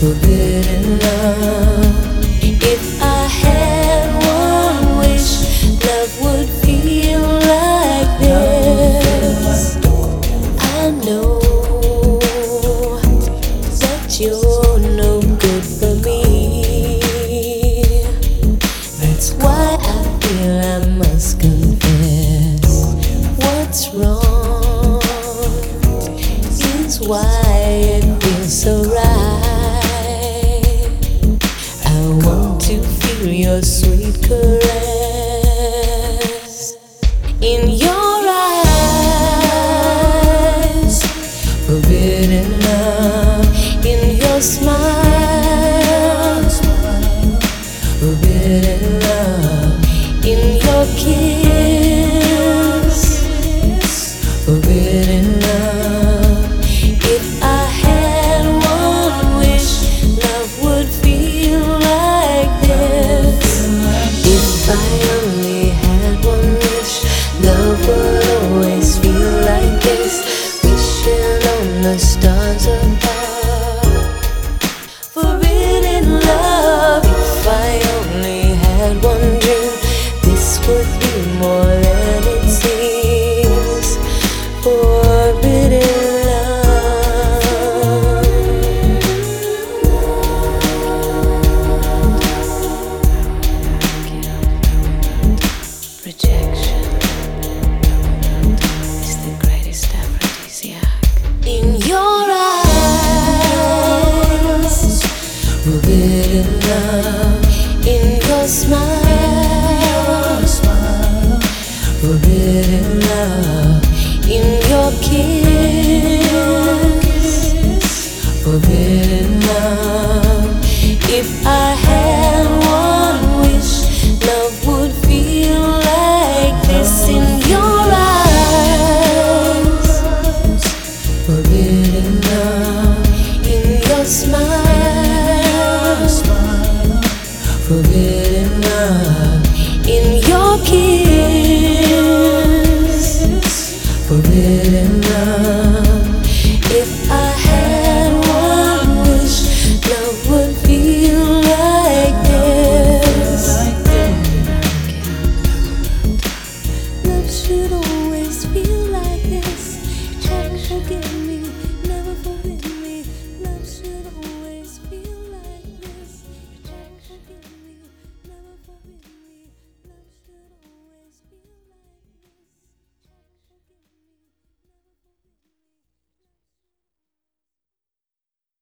We're love. If I had one wish, love would feel like this. I know that you're no good for me. That's why I feel I must confess what's wrong why. Your sweet caress in your eyes, forbidden love in your smile. Forbidden love in your kiss. Forbidden love. in your eyes. Love in your smile. Forbidden love in your kiss. Forbidden. keep